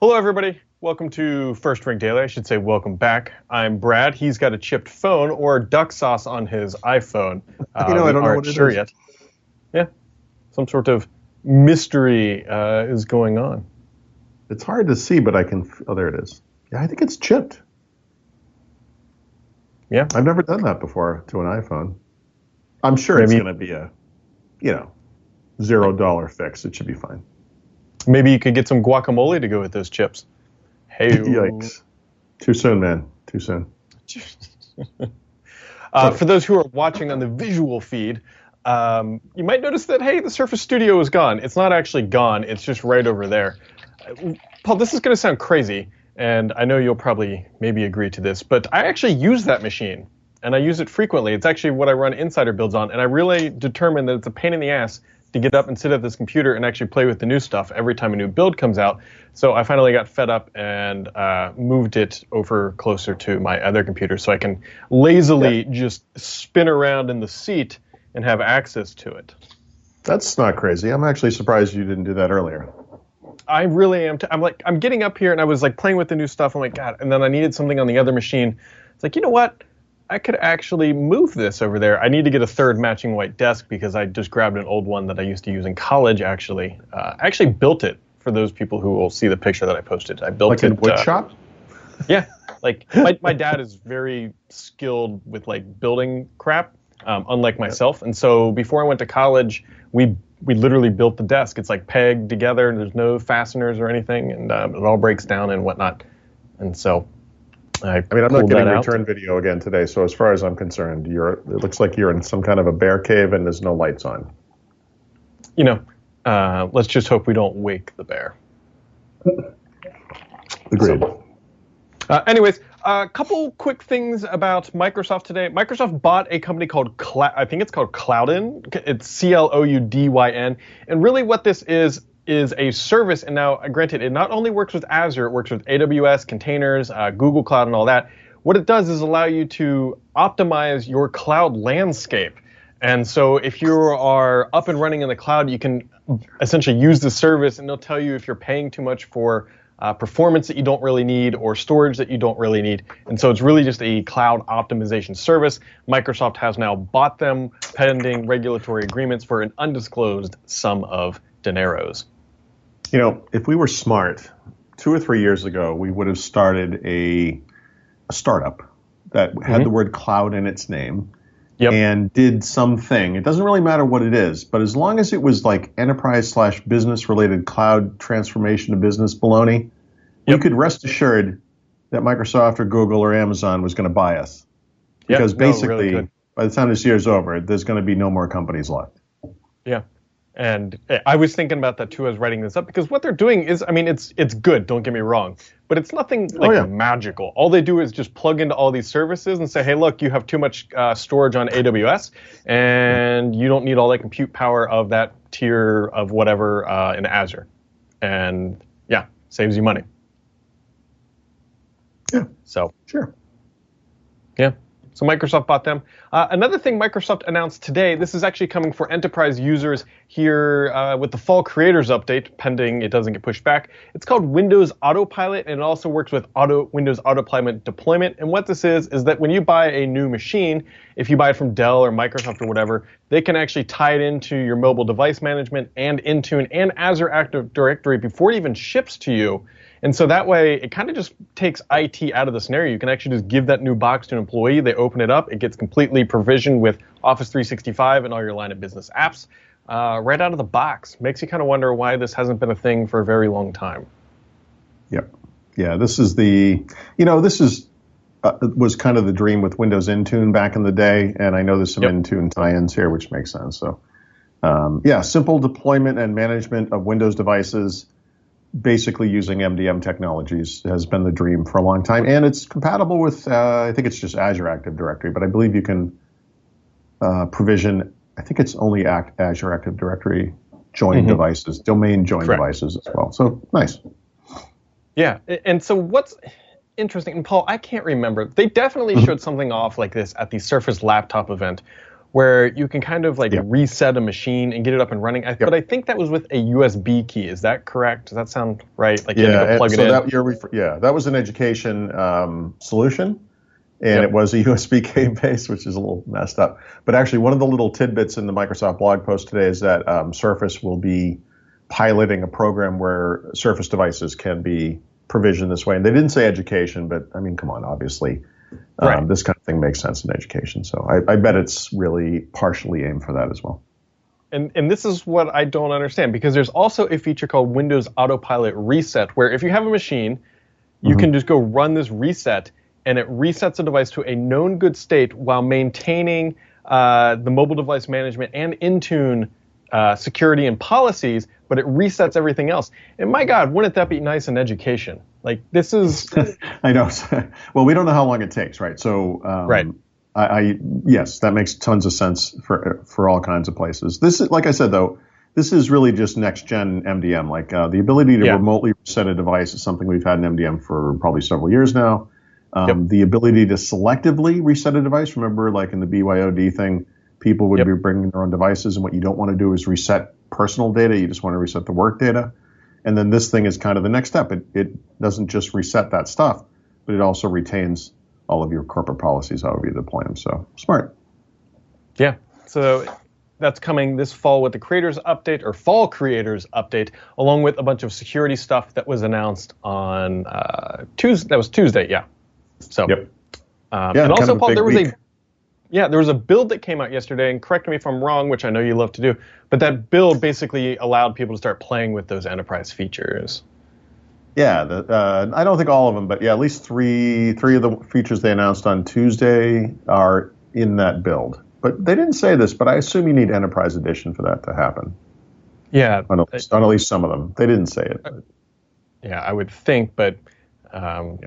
Hello, everybody. Welcome to First Ring Daily. I should say welcome back. I'm Brad. He's got a chipped phone or duck sauce on his iPhone. You know, Uh, I don't know what sure is. yet. Yeah, some sort of mystery uh, is going on. It's hard to see, but I can. Oh, there it is. Yeah, I think it's chipped. Yeah. I've never done that before to an iPhone. I'm sure it's going to be a, you know, zero dollar fix. It should be fine. Maybe you could get some guacamole to go with those chips. Hey, Yikes! Too soon, man. Too soon. Uh, for those who are watching on the visual feed, um, you might notice that hey, the Surface Studio is gone. It's not actually gone. It's just right over there. Paul, this is going to sound crazy, and I know you'll probably maybe agree to this, but I actually use that machine, and I use it frequently. It's actually what I run Insider builds on, and I really determined that it's a pain in the ass to get up and sit at this computer and actually play with the new stuff every time a new build comes out. So I finally got fed up and uh, moved it over closer to my other computer so I can lazily just spin around in the seat and have access to it. That's not crazy. I'm actually surprised you didn't do that earlier. I really am. T- I'm like, I'm getting up here and I was like playing with the new stuff. I'm like, God. And then I needed something on the other machine. It's like, you know what? I could actually move this over there. I need to get a third matching white desk because I just grabbed an old one that I used to use in college. Actually, uh, I actually built it for those people who will see the picture that I posted. I built Like it. in wood uh, shop. Yeah, like my, my dad is very skilled with like building crap, um, unlike myself. And so before I went to college, we we literally built the desk. It's like pegged together. There's no fasteners or anything, and um, it all breaks down and whatnot. And so I, I mean, I'm not getting that out. return video again today, so as far as I'm concerned, you're. It looks like you're in some kind of a bear cave and there's no lights on. You know, uh, let's just hope we don't wake the bear. Agreed. Uh, anyways, a couple quick things about Microsoft today. Microsoft bought a company called Cla- I think it's called Cloudyn. It's C L O U D Y N. And really, what this is is a service. And now, uh, granted, it not only works with Azure, it works with AWS containers, uh, Google Cloud, and all that. What it does is allow you to optimize your cloud landscape. And so, if you are up and running in the cloud, you can essentially use the service, and they'll tell you if you're paying too much for uh, performance that you don't really need or storage that you don't really need. And so, it's really just a cloud optimization service. Microsoft has now bought them, pending regulatory agreements for an undisclosed sum of dineros. You know, if we were smart, two or three years ago, we would have started a, a startup that had mm-hmm. the word cloud in its name Yep. and did something. It doesn't really matter what it is, but as long as it was like enterprise slash business related cloud transformation to business baloney, we Yep. could rest assured that Microsoft or Google or Amazon was going to buy us. Yep. Because No, really basically, by the time this year's over, there's going to be no more companies left. Yeah. And eh, I was thinking about that too as writing this up because what they're doing is, I mean, it's it's good. Don't get me wrong, but it's nothing like Oh, yeah. magical. All they do is just plug into all these services and say, hey, look, you have too much uh, storage on AWS, and you don't need all that compute power of that tier of whatever uh, in Azure, and yeah, saves you money. Yeah, So sure. yeah. So Microsoft bought them. Uh, another thing Microsoft announced today, this is actually coming for enterprise users here uh, with the fall creators update, pending it doesn't get pushed back. It's called Windows Autopilot, and it also works with Auto Windows Autopilot deployment. And what this is is that when you buy a new machine, if you buy it from Dell or Microsoft or whatever, they can actually tie it into your mobile device management and Intune and Azure Active Directory before it even ships to you. And so that way, it kind of just takes IT out of the scenario. You can actually just give that new box to an employee. They open it up. It gets completely provisioned with Office 365 and all your line of business apps uh, right out of the box. Makes you kind of wonder why this hasn't been a thing for a very long time. Yep. Yeah, this is the, you know, this is uh, was kind of the dream with Windows Intune back in the day, and I know there's some Yep. Intune tie-ins here, which makes sense. So, um, yeah, simple deployment and management of Windows devices, basically using MDM technologies, has been the dream for a long time, and it's compatible with, uh, I think it's just Azure Active Directory, but I believe you can uh, provision. I think it's only Act, Azure Active Directory joined devices, domain join Correct. devices as well. So nice. Yeah, and so what's interesting, and Paul, I can't remember. They definitely showed something off like this at the Surface laptop event, where you can kind of like Yeah. reset a machine and get it up and running. I, But I think that was with a USB key. Is that correct? Does that sound right? Like to plug it so in. that refer- yeah, that was an education um, solution, and Yep. it was a USB key base, which is a little messed up. But actually, one of the little tidbits in the Microsoft blog post today is that um, Surface will be piloting a program where Surface devices can be provisioned this way. And they didn't say education, but I mean, come on, obviously. Um, Right. This kind of thing makes sense in education, so I, I bet it's really partially aimed for that as well. and and this is what I don't understand because there's also a feature called Windows Autopilot Reset where if you have a machine, you Mm-hmm. can just go run this reset and it resets the device to a known good state while maintaining uh, the mobile device management and Intune uh, security and policies, but it resets everything else. And my God, wouldn't that be nice in education? Like this is I know. well, we don't know how long it takes, right? So, um, Right. I, I yes, that makes tons of sense for for all kinds of places. This is, like I said, though, this is really just next gen MDM. Like uh, the ability to Yeah. remotely reset a device is something we've had in MDM for probably several years now. Um, Yep. The ability to selectively reset a device. Remember, like in the BYOD thing, people would Yep. be bringing their own devices, and what you don't want to do is reset personal data. You just want to reset the work data. And then this thing is kind of the next step. It, it doesn't just reset that stuff, but it also retains all of your corporate policies, however you deploy them. So smart. Yeah. So that's coming this fall with the creators update or fall creators update, along with a bunch of security stuff that was announced on uh, Tuesday. That was Tuesday, yeah. So, Yep. um, Yeah, and also, Paul, there was week. a yeah, there was a build that came out yesterday, and correct me if I'm wrong, which I know you love to do, but that build basically allowed people to start playing with those enterprise features. Yeah, the, uh, I don't think all of them, but yeah, at least three three of the features they announced on Tuesday are in that build. But they didn't say this, but I assume you need Enterprise Edition for that to happen. Yeah, On at least, on at least some of them, they didn't say it. but- Yeah, I would think, but um,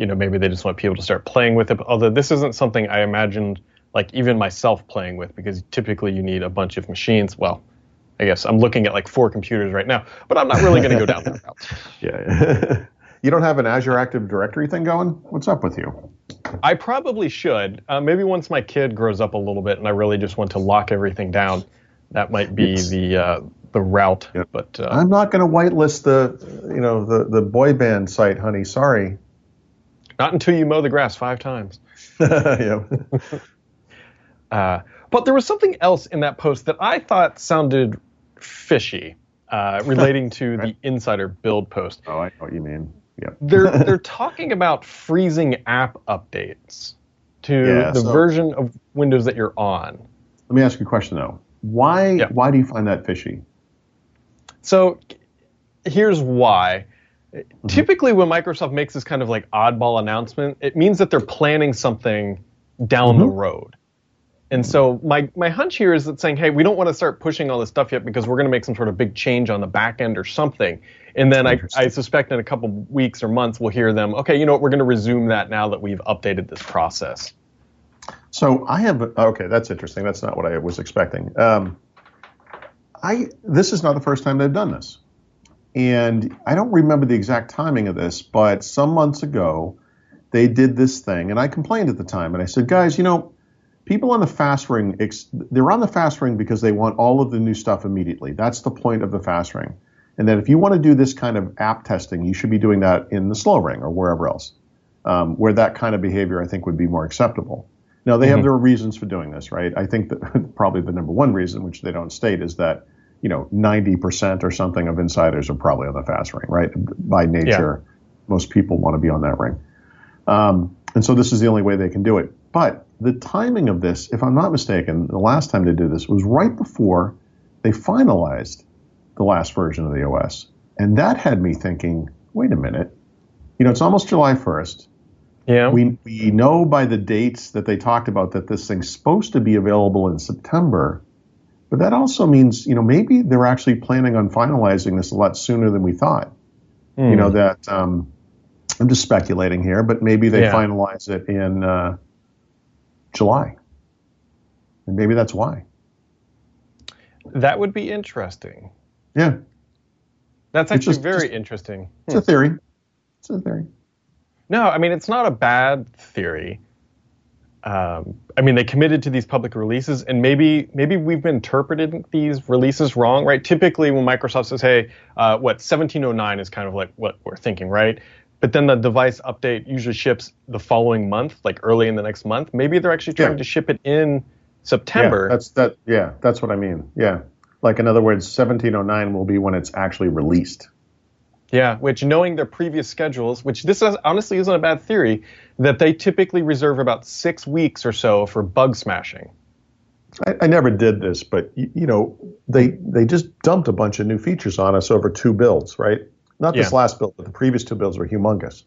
you know, maybe they just want people to start playing with it. Although this isn't something I imagined, like even myself playing with, because typically you need a bunch of machines. Well, I guess I'm looking at like four computers right now, but I'm not really going to go down that route. Yeah. you don't have an Azure Active Directory thing going? What's up with you? I probably should. Uh, maybe once my kid grows up a little bit and I really just want to lock everything down, that might be Yes. the uh, the route. Yep. But uh, I'm not going to whitelist the, you know, the the boy band site, honey. Sorry. Not until you mow the grass five times. yeah. Uh, but there was something else in that post that I thought sounded fishy, uh, relating to the insider build post. Oh, I know what you mean. Yeah. They're they're talking about freezing app updates to Yeah, the so- version of Windows that you're on. Let me ask you a question though. Why Yeah. why do you find that fishy? So here's why. Mm-hmm. Typically, when Microsoft makes this kind of like oddball announcement, it means that they're planning something down the Mm-hmm. road. And so my, my hunch here is that saying, hey, we don't want to start pushing all this stuff yet because we're going to make some sort of big change on the back end or something. And then I, I suspect in a couple weeks or months we'll hear them, okay, you know what, we're going to resume that now that we've updated this process. So I have okay, that's interesting. That's not what I was expecting. Um, I this is not the first time they've done this, and I don't remember the exact timing of this, but some months ago they did this thing, and I complained at the time, and I said, guys, you know, people on the fast ring, they're on the fast ring because they want all of the new stuff immediately. That's the point of the fast ring, and that if you want to do this kind of app testing, you should be doing that in the slow ring or wherever else, um, where that kind of behavior I think would be more acceptable. Now they have their reasons for doing this, right? I think that probably the number one reason, which they don't state, is that you know 90% or something of insiders are probably on the fast ring, right? By nature, most people want to be on that ring, um, and so this is the only way they can do it. But the timing of this, if I'm not mistaken, the last time they did this was right before they finalized the last version of the OS, and that had me thinking, wait a minute, you know, it's almost July 1st Yeah. we we know by the dates that they talked about that this thing's supposed to be available in September, but that also means you know maybe they're actually planning on finalizing this a lot sooner than we thought. You know that um, I'm just speculating here, but maybe they Yeah. finalize it in uh, July, and maybe that's why. that would be interesting. Yeah, That's actually just- very just- interesting. it's a theory. It's a theory. No, I mean it's not a bad theory. Um, I mean, they committed to these public releases, and maybe maybe we've been interpreting these releases wrong, right? Typically, when Microsoft says, "Hey, uh, what 1709 is kind of like what we're thinking, right?" But then the device update usually ships the following month, like early in the next month. Maybe they're actually trying yeah. to ship it in September. Yeah, that's that. Yeah, that's what I mean. Yeah, like in other words, 1709 will be when it's actually released. Yeah, which knowing their previous schedules, which this is, honestly isn't a bad theory, that they typically reserve about six weeks or so for bug smashing. I, I never did this, but you, you, know, they they just dumped a bunch of new features on us over two builds, right? Not this yeah. last build, but the previous two builds were humongous.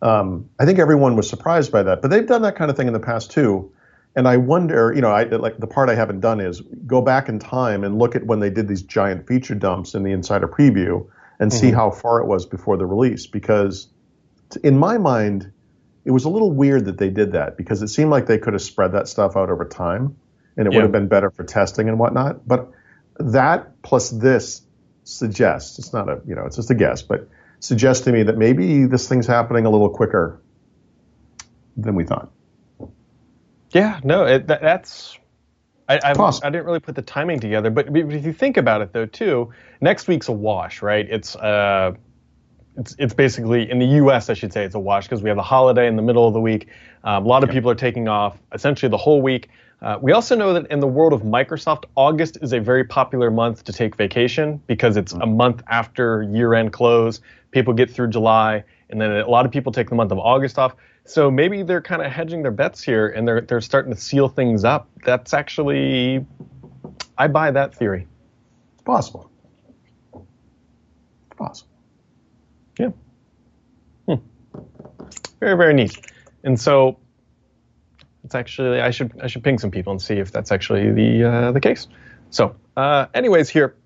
Um, I think everyone was surprised by that, but they've done that kind of thing in the past too. And I wonder, you know, I like the part I haven't done is go back in time and look at when they did these giant feature dumps in the insider preview and mm-hmm. see how far it was before the release. Because in my mind, it was a little weird that they did that because it seemed like they could have spread that stuff out over time and it yeah. would have been better for testing and whatnot. But that plus this suggests it's not a you know it's just a guess, but suggests to me that maybe this thing's happening a little quicker than we thought. Yeah, no, it, that, that's I, I, I, didn't really put the timing together, but if you think about it though, too, next week's a wash, right? It's uh, it's it's basically in the U.S. I should say it's a wash because we have a holiday in the middle of the week. Um, a lot of people are taking off essentially the whole week. Uh, we also know that in the world of Microsoft, August is a very popular month to take vacation because it's a month after year-end close. People get through July, and then a lot of people take the month of August off. So maybe they're kind of hedging their bets here, and they're they're starting to seal things up. That's actually, I buy that theory. It's possible. It's possible. Yeah. Hmm. Very very neat. And so it's actually I should I should ping some people and see if that's actually the uh, the case. So, uh, anyways, here.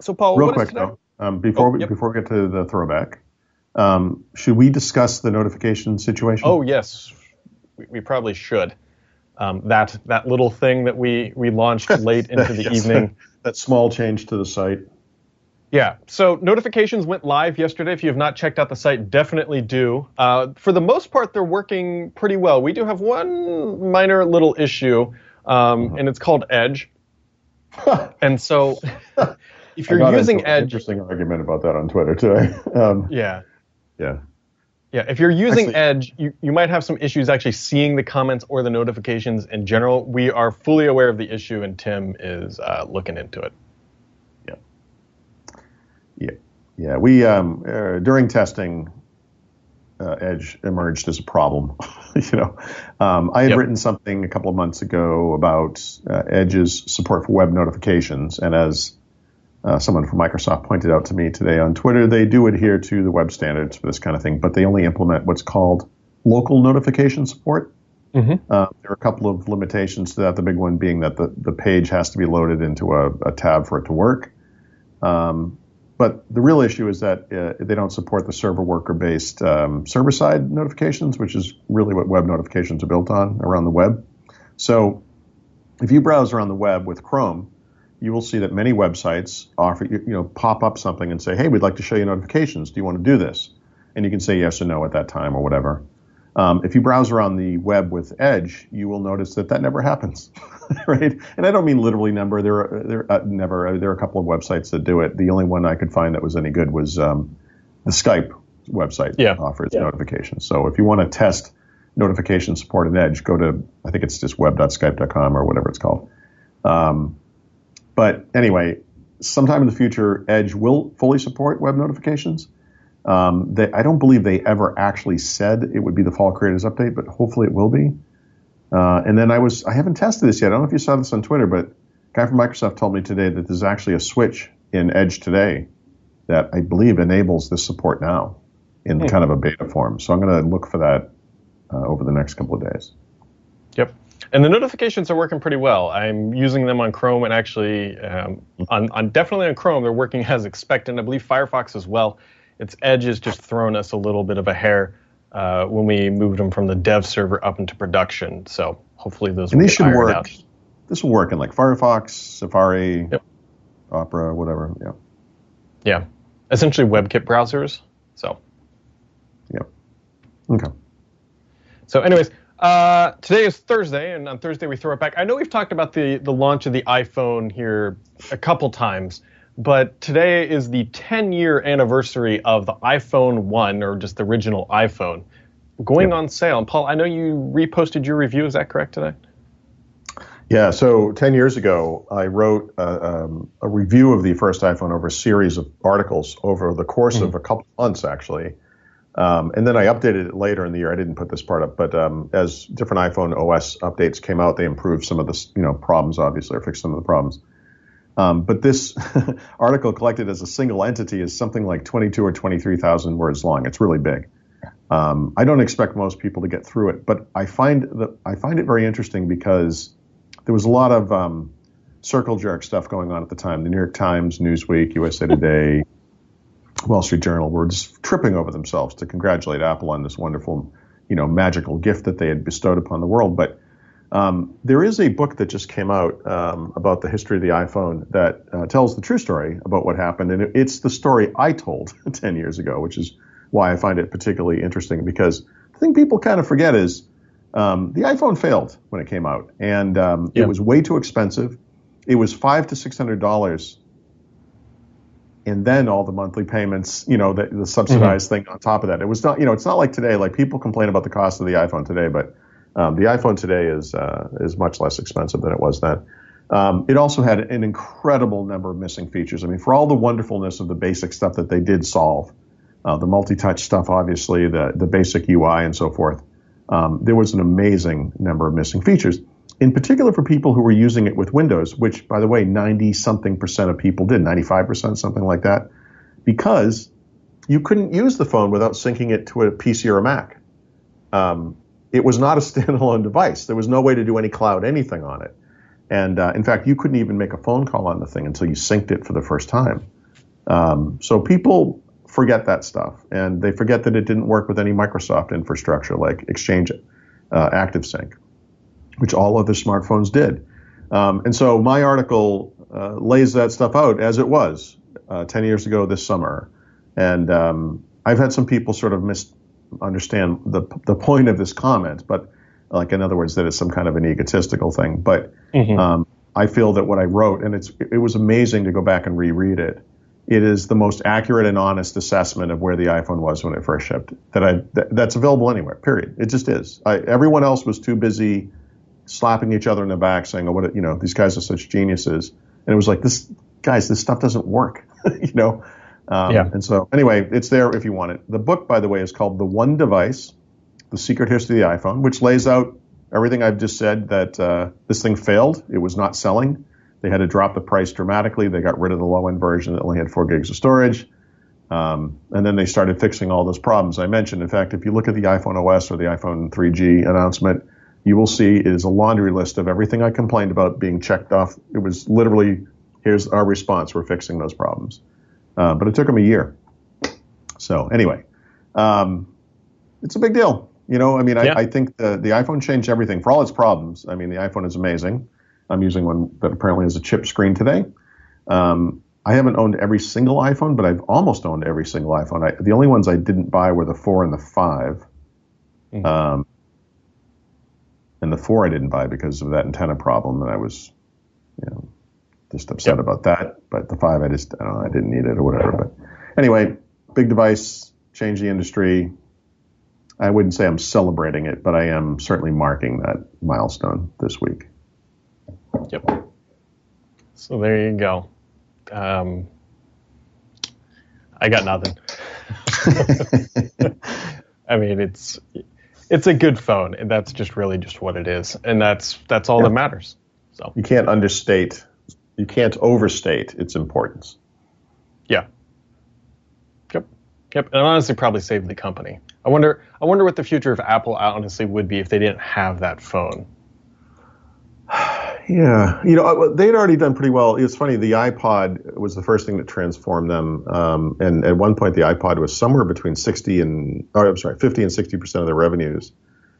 So, Paul, real quick though, um, before oh, we yep. before we get to the throwback, um, should we discuss the notification situation? Oh yes, we, we probably should. Um, that that little thing that we we launched late into the yes. evening. that small change to the site. Yeah. So notifications went live yesterday. If you have not checked out the site, definitely do. Uh, for the most part, they're working pretty well. We do have one minor little issue, um, uh-huh. and it's called Edge. and so, if you're using Edge, interesting argument about that on Twitter today. Um, yeah. Yeah. Yeah, if you're using actually, Edge, you, you might have some issues actually seeing the comments or the notifications in general. We are fully aware of the issue, and Tim is uh, looking into it. Yeah. Yeah. Yeah. We, um, uh, during testing, uh, Edge emerged as a problem. you know, um, I had yep. written something a couple of months ago about uh, Edge's support for web notifications, and as uh, someone from Microsoft pointed out to me today on Twitter, they do adhere to the web standards for this kind of thing, but they only implement what's called local notification support. Mm-hmm. Uh, there are a couple of limitations to that. The big one being that the, the page has to be loaded into a, a tab for it to work. Um, but the real issue is that uh, they don't support the service worker based um, server side notifications, which is really what web notifications are built on around the web. So if you browse around the web with Chrome, you will see that many websites offer you, know pop up something and say, "Hey, we'd like to show you notifications. Do you want to do this?" And you can say yes or no at that time or whatever. Um, if you browse around the web with Edge, you will notice that that never happens, right? And I don't mean literally number. There are there uh, never. There are a couple of websites that do it. The only one I could find that was any good was um, the Skype website yeah. offers yeah. notifications. So if you want to test notification support in Edge, go to I think it's just web.skype.com or whatever it's called. Um, but anyway, sometime in the future, Edge will fully support web notifications. Um, they, I don't believe they ever actually said it would be the fall creators update, but hopefully it will be. Uh, and then I was I haven't tested this yet. I don't know if you saw this on Twitter, but a guy from Microsoft told me today that there's actually a switch in Edge today that I believe enables this support now in hmm. kind of a beta form. So I'm going to look for that uh, over the next couple of days. Yep. And the notifications are working pretty well. I'm using them on Chrome and actually um, on, on, definitely on Chrome they're working as expected. I believe Firefox as well. Its Edge has just thrown us a little bit of a hair uh, when we moved them from the dev server up into production. So hopefully those and these should work. Out. This will work in like Firefox, Safari, yep. Opera, whatever. Yeah. Yeah. Essentially WebKit browsers. So. Yep. Okay. So, anyways, Uh, today is Thursday, and on Thursday we throw it back. I know we've talked about the, the launch of the iPhone here a couple times, but today is the 10 year anniversary of the iPhone 1, or just the original iPhone, going yep. on sale. And Paul, I know you reposted your review. Is that correct today? Yeah, so 10 years ago, I wrote a, um, a review of the first iPhone over a series of articles over the course mm-hmm. of a couple months, actually. Um, and then I updated it later in the year. I didn't put this part up, but um, as different iPhone OS updates came out, they improved some of the you know problems, obviously, or fixed some of the problems. Um, but this article collected as a single entity is something like 22 or 23,000 words long. It's really big. Um, I don't expect most people to get through it, but I find that I find it very interesting because there was a lot of um, circle jerk stuff going on at the time. The New York Times, Newsweek, USA Today, Wall Street Journal were just tripping over themselves to congratulate Apple on this wonderful, you know, magical gift that they had bestowed upon the world. But um, there is a book that just came out um, about the history of the iPhone that uh, tells the true story about what happened, and it's the story I told 10 years ago, which is why I find it particularly interesting because the thing people kind of forget is um, the iPhone failed when it came out, and um, yeah. it was way too expensive. It was five to six hundred dollars and then all the monthly payments, you know, the, the subsidized mm-hmm. thing on top of that. It was not, you know, it's not like today. Like people complain about the cost of the iPhone today, but um, the iPhone today is uh, is much less expensive than it was then. Um, it also had an incredible number of missing features. I mean, for all the wonderfulness of the basic stuff that they did solve, uh, the multi-touch stuff, obviously, the the basic UI and so forth, um, there was an amazing number of missing features in particular for people who were using it with Windows, which, by the way, 90 something percent of people did, 95%, something like that, because you couldn't use the phone without syncing it to a PC or a Mac. Um, it was not a standalone device. There was no way to do any cloud anything on it. And uh, in fact, you couldn't even make a phone call on the thing until you synced it for the first time. Um, so people forget that stuff, and they forget that it didn't work with any Microsoft infrastructure like Exchange uh, ActiveSync which all other smartphones did. Um, and so my article uh, lays that stuff out as it was uh, 10 years ago this summer. And um, I've had some people sort of misunderstand the, the point of this comment, but like in other words, that it's some kind of an egotistical thing. But mm-hmm. um, I feel that what I wrote, and it's it was amazing to go back and reread it. It is the most accurate and honest assessment of where the iPhone was when it first shipped that I that, that's available anywhere. Period. It just is. I, everyone else was too busy slapping each other in the back, saying, "Oh, what you know, these guys are such geniuses." And it was like, "This guys, this stuff doesn't work," you know. Um, yeah. And so, anyway, it's there if you want it. The book, by the way, is called "The One Device: The Secret History of the iPhone," which lays out everything I've just said. That uh, this thing failed; it was not selling. They had to drop the price dramatically. They got rid of the low-end version that only had four gigs of storage. Um, and then they started fixing all those problems I mentioned. In fact, if you look at the iPhone OS or the iPhone 3G announcement, you will see is a laundry list of everything I complained about being checked off. It was literally, here's our response. We're fixing those problems. Uh, but it took them a year. So anyway, um, it's a big deal. You know, I mean, yeah. I, I, think the, the iPhone changed everything for all its problems. I mean, the iPhone is amazing. I'm using one that apparently has a chip screen today. Um, I haven't owned every single iPhone, but I've almost owned every single iPhone. I, the only ones I didn't buy were the four and the 5 mm-hmm. um, and the four I didn't buy because of that antenna problem, and I was, you know, just upset yep. about that. But the five, I just, I don't know, I didn't need it or whatever. But anyway, big device, changed the industry. I wouldn't say I'm celebrating it, but I am certainly marking that milestone this week. Yep. So there you go. Um, I got nothing. I mean, it's it's a good phone, and that's just really just what it is, and that's that's all yeah. that matters. So you can't understate, you can't overstate its importance. Yeah. Yep. Yep. And honestly, probably saved the company. I wonder. I wonder what the future of Apple honestly would be if they didn't have that phone. Yeah, you know uh, they'd already done pretty well. It's funny. The iPod was the first thing that transformed them, um, and at one point the iPod was somewhere between sixty and, or I'm sorry, fifty and sixty percent of their revenues.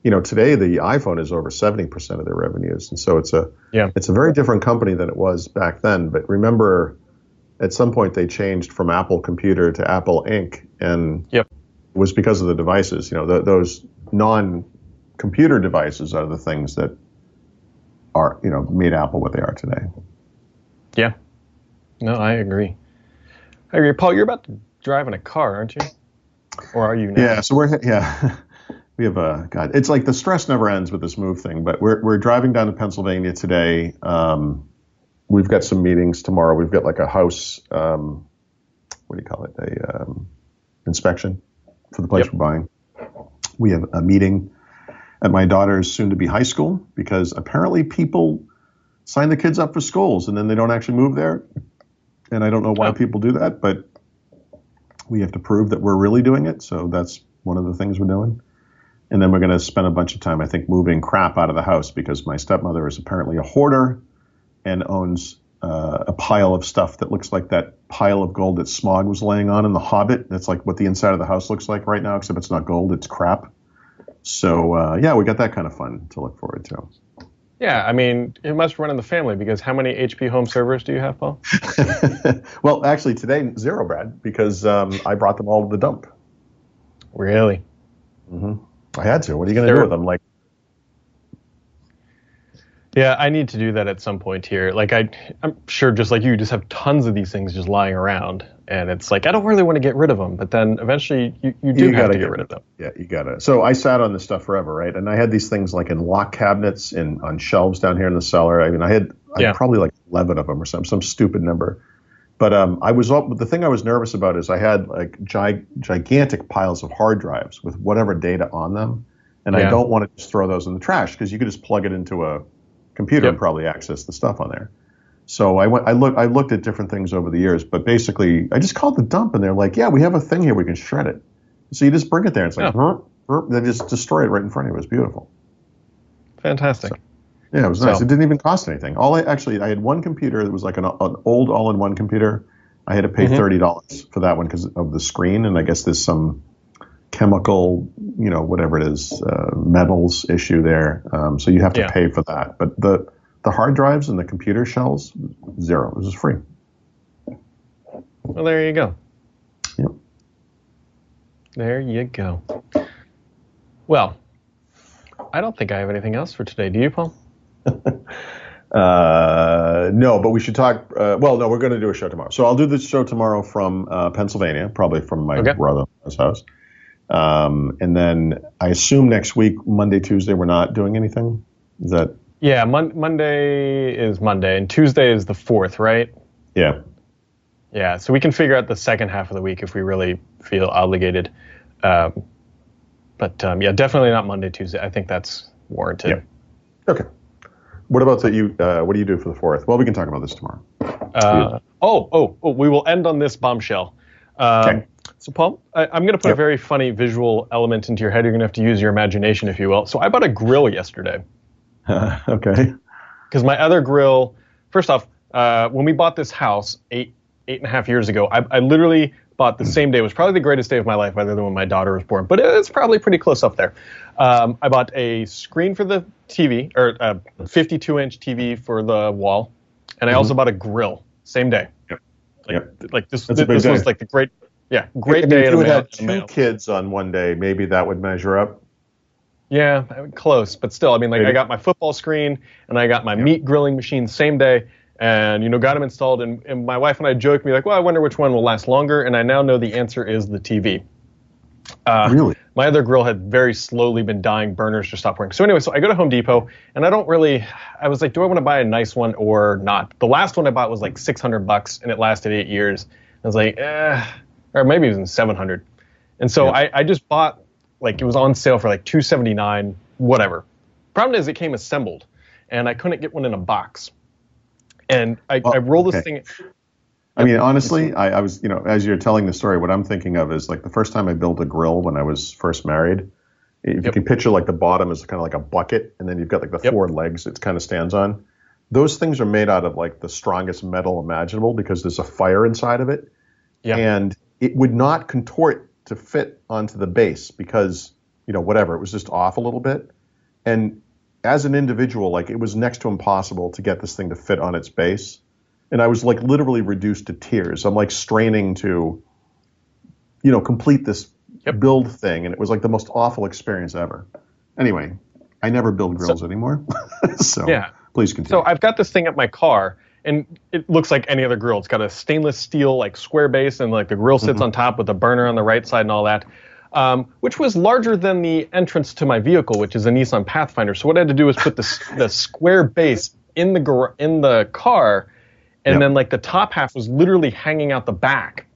You know, today the iPhone is over seventy percent of their revenues, and so it's a yeah. it's a very different company than it was back then. But remember, at some point they changed from Apple Computer to Apple Inc. and yep. it was because of the devices. You know, the, those non computer devices are the things that are, you know, made Apple what they are today. Yeah. No, I agree. I agree. Paul, you're about to drive in a car, aren't you? Or are you now? Yeah, so we're yeah. we have a God. It's like the stress never ends with this move thing. But we're we're driving down to Pennsylvania today. Um, we've got some meetings tomorrow. We've got like a house. Um, what do you call it? A um, inspection for the place Yep. we're buying. We have a meeting at my daughter's soon-to-be high school because apparently people sign the kids up for schools and then they don't actually move there. And I don't know why Oh. people do that, but we have to prove that we're really doing it. So that's one of the things we're doing. And then we're going to spend a bunch of time, I think, moving crap out of the house because my stepmother is apparently a hoarder and owns uh, a pile of stuff that looks like that pile of gold that Smaug was laying on in The Hobbit. That's like what the inside of the house looks like right now, except it's not gold, it's crap. So uh, yeah, we got that kind of fun to look forward to. Yeah, I mean, it must run in the family because how many HP home servers do you have, Paul? well, actually, today zero, Brad, because um, I brought them all to the dump. Really? Mm-hmm. I had to. What are you going to do with them? Like, Yeah, I need to do that at some point here. Like I, I'm sure, just like you, just have tons of these things just lying around, and it's like I don't really want to get rid of them, but then eventually you, you do You have gotta to get get rid of them. Yeah, you gotta. So I sat on this stuff forever, right? And I had these things like in lock cabinets and on shelves down here in the cellar. I mean, I had, I Yeah. had probably like eleven of them or some some stupid number. But um, I was up. The thing I was nervous about is I had like gi- gigantic piles of hard drives with whatever data on them, and I don't want to just throw those in the trash because you could just plug it into a computer Yep. and probably access the stuff on there. So I went. I looked. I looked at different things over the years, but basically, I just called the dump, and they're like, "Yeah, we have a thing here. We can shred it." So you just bring it there. And it's like, Yeah. "Huh?" they just destroy it right in front of you. It was beautiful. Fantastic. Yeah, it was nice. So- It didn't even cost anything. All I actually, I had one computer that was like an, an old all-in-one computer. I had to pay Mhm. thirty dollars for that one because of the screen, and I guess there's some chemical, you know, whatever it is, uh, metals issue there. Um, so you have to Yeah. pay for that. But the the hard drives and the computer shells, zero. Was just free. Well, there you go. Yep. There you go. Well, I don't think I have anything else for today. Do you, Paul? Uh, no, but we should talk. Uh, well, no, we're going to do a show tomorrow. So I'll do the show tomorrow from uh, Pennsylvania, probably from my Okay. brother's house. Um, and then I assume next week, Monday, Tuesday, we're not doing anything. Is that? Yeah, Mon- Monday is Monday, and Tuesday is the fourth, right? Yeah. Yeah, so we can figure out the second half of the week if we really feel obligated. Um, but um, yeah, definitely not Monday, Tuesday. I think that's warranted. Yeah. Okay. What about that? You? Uh, what do you do for the fourth? Well, we can talk about this tomorrow. Uh, oh, oh, oh, we will end on this bombshell. Um, Okay. So, Paul, I, I'm going to put a very funny visual element into your head. You're going to have to use your imagination, if you will. So, I bought a grill yesterday okay. because my other grill. First off, uh, when we bought this house eight eight and a half years ago, I, I literally bought the same day. It was probably the greatest day of my life, other than when my daughter was born. But it's probably pretty close up there. Um, I bought a screen for the TV, or a 52 inch TV for the wall, and I also bought a grill same day. Yep. Like, Yep. like this, That's this was like the great, yeah, great I mean, day if you would have two kids on one day, maybe that would measure up. Yeah, close, but still, I mean, like I got my football screen and I got my meat grilling machine same day, and you know, got them installed. And, and my wife and I joked me like, well, I wonder which one will last longer, and I now know the answer is the TV. Uh, Really? My other grill had very slowly been dying. Burners just stopped working. So anyway, so I go to Home Depot, and I don't really. I was like, do I want to buy a nice one or not? The last one I bought was like 600 bucks, and it lasted eight years. I was like, eh, or maybe it was in 700. And so Yeah. I, I just bought like it was on sale for like 279, whatever. Problem is, it came assembled, and I couldn't get one in a box. And I, Oh, I roll this thing. I mean, honestly, I, I was, you know, as you're telling the story, what I'm thinking of is like the first time I built a grill when I was first married. If you Yep. can picture like the bottom is kind of like a bucket, and then you've got like the Yep. four legs it kind of stands on. Those things are made out of like the strongest metal imaginable because there's a fire inside of it, Yeah. and it would not contort to fit onto the base because you know whatever it was just off a little bit, and as an individual, like it was next to impossible to get this thing to fit on its base and I was like literally reduced to tears. I'm like straining to, you know, complete this Yep. build thing, and it was like the most awful experience ever. Anyway, I never build grills so, anymore. so yeah. please continue. So I've got this thing at my car, and it looks like any other grill. It's got a stainless steel like square base, and like the grill sits mm-hmm. on top with a burner on the right side and all that. Um, which was larger than the entrance to my vehicle, which is a Nissan Pathfinder. So what I had to do was put the the square base in the gar- in the car, and yep. then like the top half was literally hanging out the back.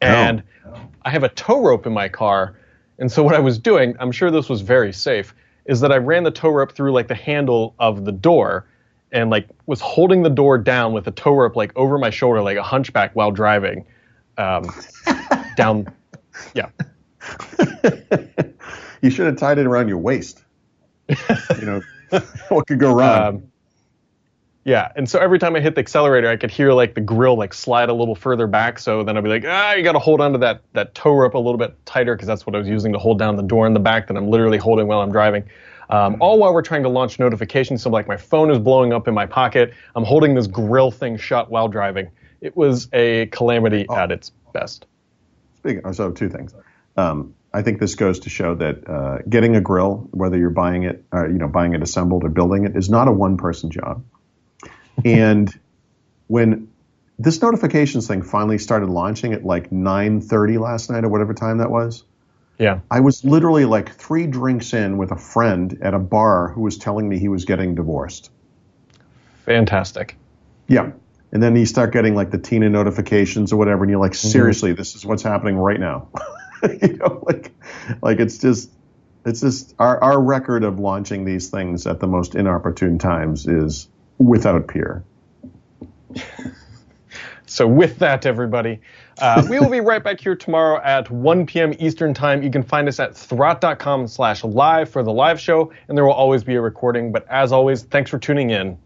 And oh. I have a tow rope in my car, and so what I was doing, I'm sure this was very safe, is that I ran the tow rope through like the handle of the door, and like was holding the door down with a tow rope like over my shoulder like a hunchback while driving um, down yeah. You should have tied it around your waist. You know what could go wrong? Um, yeah and so every time i hit the accelerator i could hear like the grill like slide a little further back so then i'd be like ah you got to hold onto that that tow rope a little bit tighter because that's what i was using to hold down the door in the back that i'm literally holding while i'm driving um, all while we're trying to launch notifications. So like my phone is blowing up in my pocket. I'm holding this grill thing shut while driving. It was a calamity oh. at its best. Speaking, so two things. Um, I think this goes to show that uh, getting a grill, whether you're buying it, uh, you know, buying it assembled or building it, is not a one-person job. And when this notifications thing finally started launching at like 9:30 last night or whatever time that was, yeah. I was literally like three drinks in with a friend at a bar who was telling me he was getting divorced. Fantastic. Yeah. And then you start getting like the Tina notifications or whatever, and you're like, mm-hmm. seriously, mm-hmm. this is what's happening right now. you know, like, like it's just, it's just our, our record of launching these things at the most inopportune times is without peer. So with that, everybody, uh, we will be right back here tomorrow at 1 p.m. Eastern Time. You can find us at thurrott.com slash live for the live show, and there will always be a recording. But as always, thanks for tuning in.